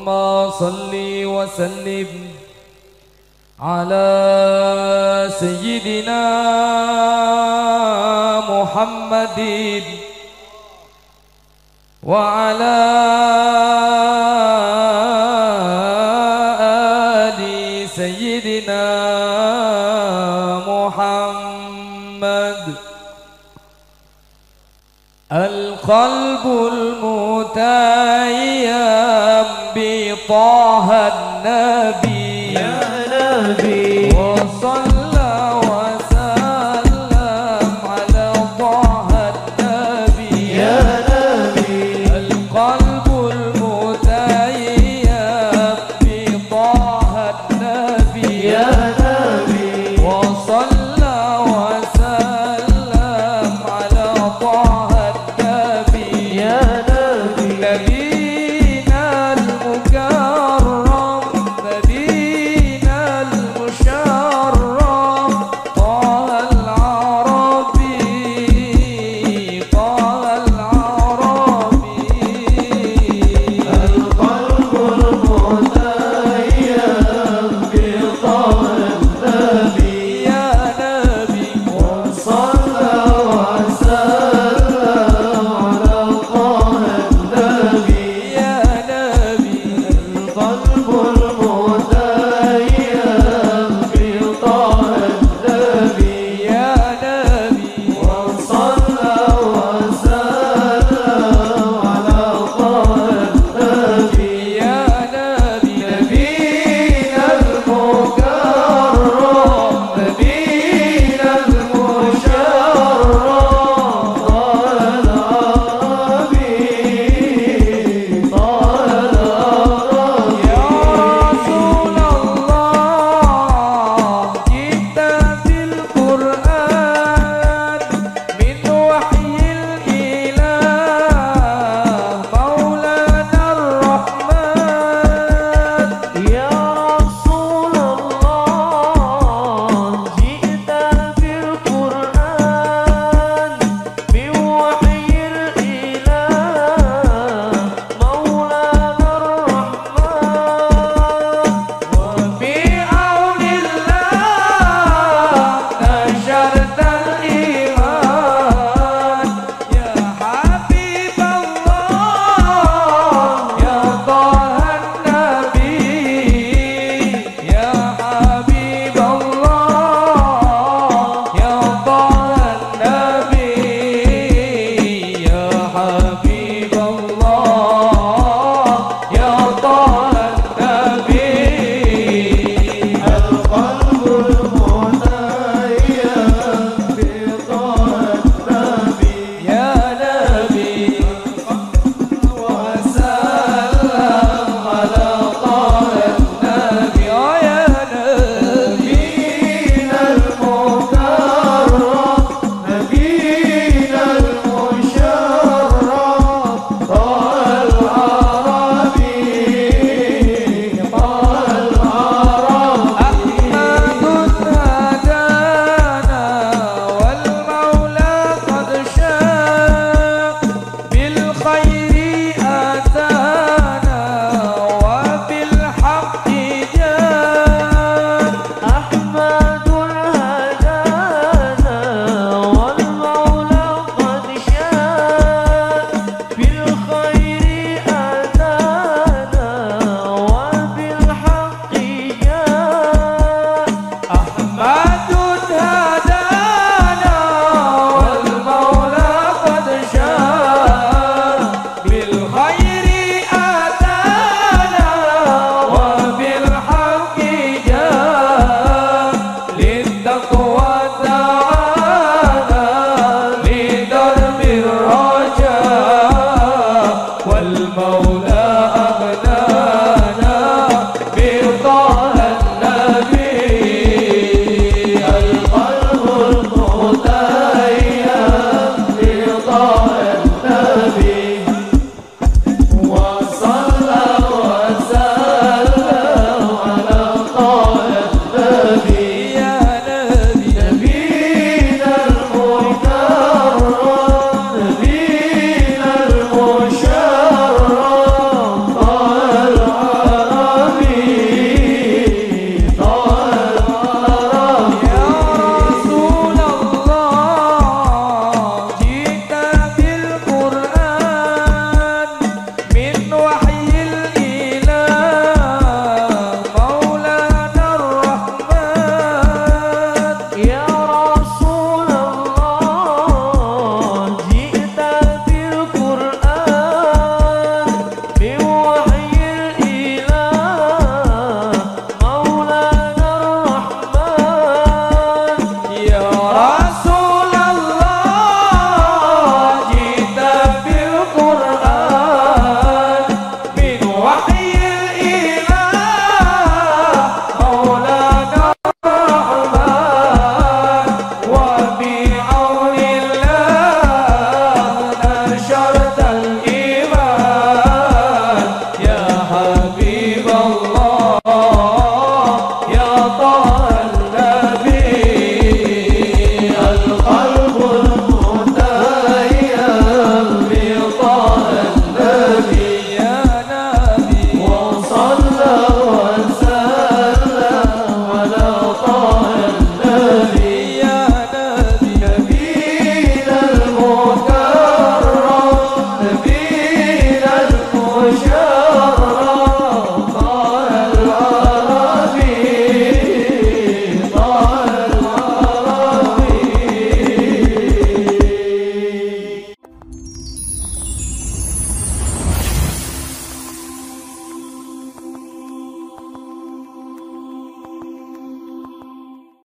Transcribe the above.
اللهم صل وسلم على سيدنا محمد وعلى آل سيدنا محمد. القلب طه النبي. يا نبي. وصلى وسلم على طه النبي. يا نبي. القلب المتيم النبي. يا نبي. وصلى